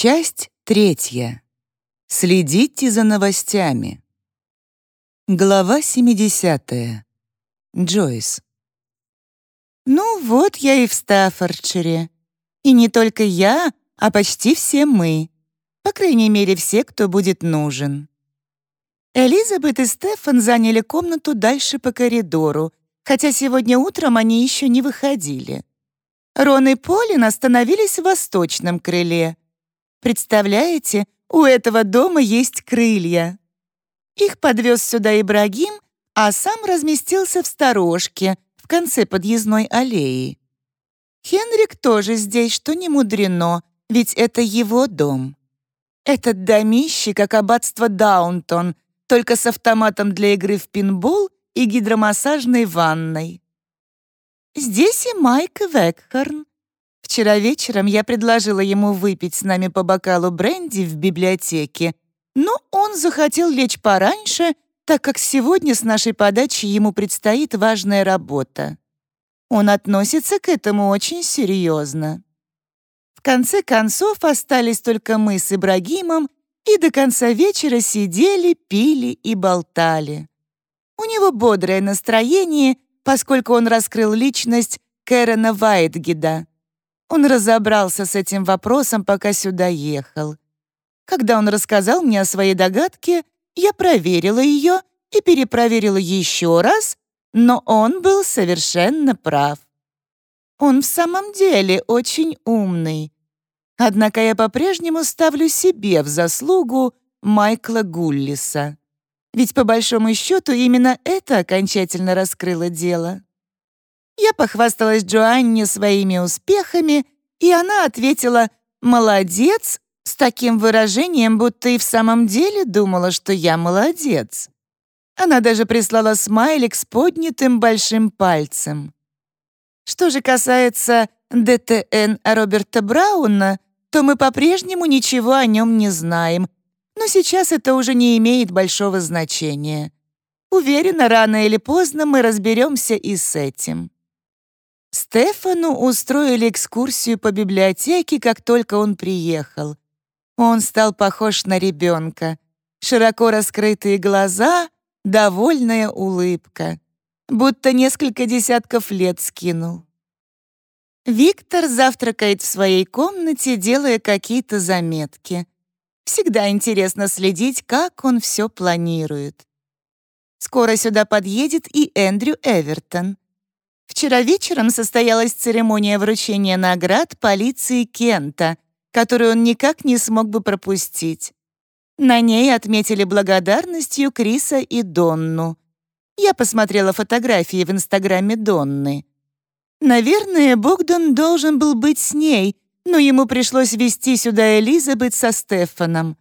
Часть третья. Следите за новостями. Глава 70. Джойс. Ну вот я и в Стаффордшире. И не только я, а почти все мы. По крайней мере, все, кто будет нужен. Элизабет и Стефан заняли комнату дальше по коридору, хотя сегодня утром они еще не выходили. Рон и Полин остановились в восточном крыле. Представляете, у этого дома есть крылья. Их подвез сюда Ибрагим, а сам разместился в сторожке в конце подъездной аллеи. Хенрик тоже здесь, что не мудрено, ведь это его дом. Этот домище, как аббатство Даунтон, только с автоматом для игры в пинбол и гидромассажной ванной. Здесь и Майк Векхорн. Вчера вечером я предложила ему выпить с нами по бокалу бренди в библиотеке, но он захотел лечь пораньше, так как сегодня с нашей подачи ему предстоит важная работа. Он относится к этому очень серьезно. В конце концов остались только мы с Ибрагимом и до конца вечера сидели, пили и болтали. У него бодрое настроение, поскольку он раскрыл личность Кэрона Вайтгида. Он разобрался с этим вопросом, пока сюда ехал. Когда он рассказал мне о своей догадке, я проверила ее и перепроверила еще раз, но он был совершенно прав. Он в самом деле очень умный. Однако я по-прежнему ставлю себе в заслугу Майкла Гуллиса. Ведь по большому счету именно это окончательно раскрыло дело. Я похвасталась Джоанне своими успехами, и она ответила «молодец» с таким выражением, будто и в самом деле думала, что я молодец. Она даже прислала смайлик с поднятым большим пальцем. Что же касается ДТН Роберта Брауна, то мы по-прежнему ничего о нем не знаем, но сейчас это уже не имеет большого значения. Уверена, рано или поздно мы разберемся и с этим. Стефану устроили экскурсию по библиотеке, как только он приехал. Он стал похож на ребенка. Широко раскрытые глаза, довольная улыбка. Будто несколько десятков лет скинул. Виктор завтракает в своей комнате, делая какие-то заметки. Всегда интересно следить, как он все планирует. Скоро сюда подъедет и Эндрю Эвертон. Вчера вечером состоялась церемония вручения наград полиции Кента, которую он никак не смог бы пропустить. На ней отметили благодарностью Криса и Донну. Я посмотрела фотографии в инстаграме Донны. Наверное, Богдан должен был быть с ней, но ему пришлось вести сюда Элизабет со Стефаном.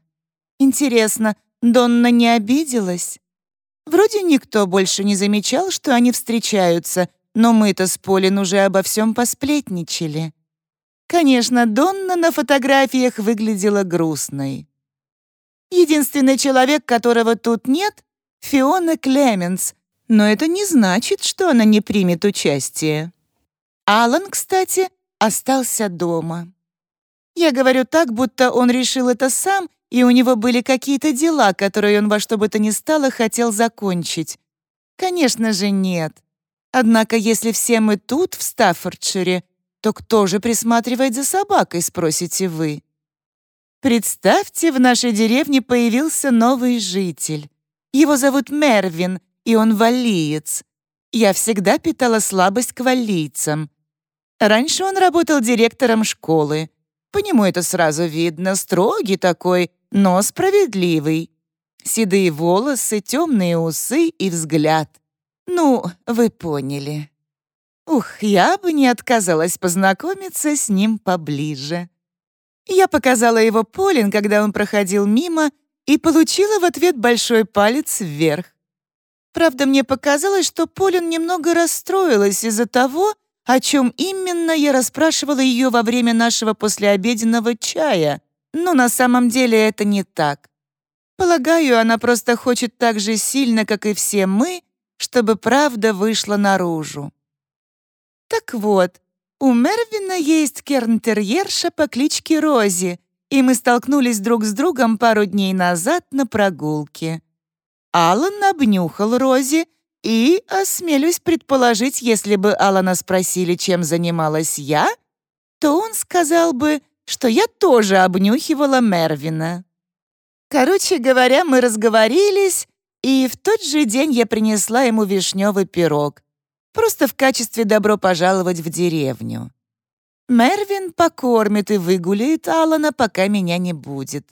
Интересно, Донна не обиделась? Вроде никто больше не замечал, что они встречаются, но мы-то с Полин уже обо всем посплетничали. Конечно, Донна на фотографиях выглядела грустной. Единственный человек, которого тут нет — Фиона Клеменс, но это не значит, что она не примет участие. Алан, кстати, остался дома. Я говорю так, будто он решил это сам, и у него были какие-то дела, которые он во что бы то ни стало хотел закончить. Конечно же, нет. Однако, если все мы тут, в Стаффордшире, то кто же присматривает за собакой, спросите вы? Представьте, в нашей деревне появился новый житель. Его зовут Мервин, и он валиец. Я всегда питала слабость к валлийцам. Раньше он работал директором школы. По нему это сразу видно, строгий такой, но справедливый. Седые волосы, темные усы и взгляд. Ну, вы поняли. Ух, я бы не отказалась познакомиться с ним поближе. Я показала его Полин, когда он проходил мимо, и получила в ответ большой палец вверх. Правда, мне показалось, что Полин немного расстроилась из-за того, о чем именно я расспрашивала ее во время нашего послеобеденного чая, но на самом деле это не так. Полагаю, она просто хочет так же сильно, как и все мы, чтобы правда вышла наружу. Так вот, у Мервина есть кернтерьерша по кличке Рози, и мы столкнулись друг с другом пару дней назад на прогулке. Алан обнюхал Рози, и, осмелюсь предположить, если бы Алана спросили, чем занималась я, то он сказал бы, что я тоже обнюхивала Мервина. Короче говоря, мы разговорились, и в тот же день я принесла ему вишневый пирог, просто в качестве «добро пожаловать в деревню». Мервин покормит и выгуляет Алана, пока меня не будет.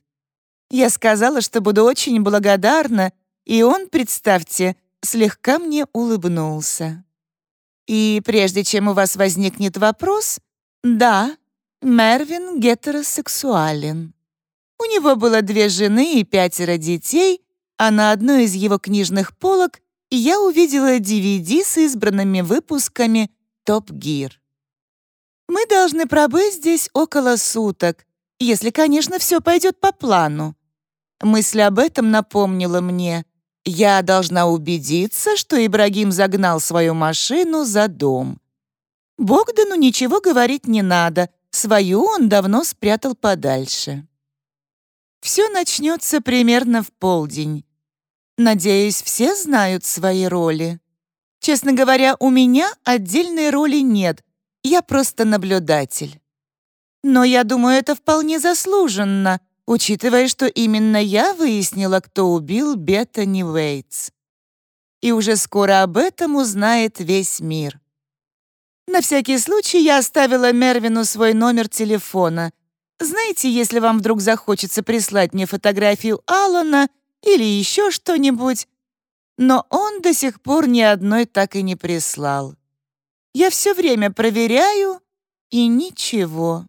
Я сказала, что буду очень благодарна, и он, представьте, слегка мне улыбнулся. И прежде чем у вас возникнет вопрос, да, Мервин гетеросексуален. У него было две жены и пятеро детей, а на одной из его книжных полок я увидела DVD с избранными выпусками «Топ Гир». Мы должны пробыть здесь около суток, если, конечно, все пойдет по плану. Мысль об этом напомнила мне. Я должна убедиться, что Ибрагим загнал свою машину за дом. Богдану ничего говорить не надо, свою он давно спрятал подальше. Все начнется примерно в полдень. Надеюсь, все знают свои роли. Честно говоря, у меня отдельной роли нет, я просто наблюдатель. Но я думаю, это вполне заслуженно, учитывая, что именно я выяснила, кто убил Беттани Уэйтс. И уже скоро об этом узнает весь мир. На всякий случай я оставила Мервину свой номер телефона. Знаете, если вам вдруг захочется прислать мне фотографию Алана или еще что-нибудь, но он до сих пор ни одной так и не прислал. Я все время проверяю, и ничего.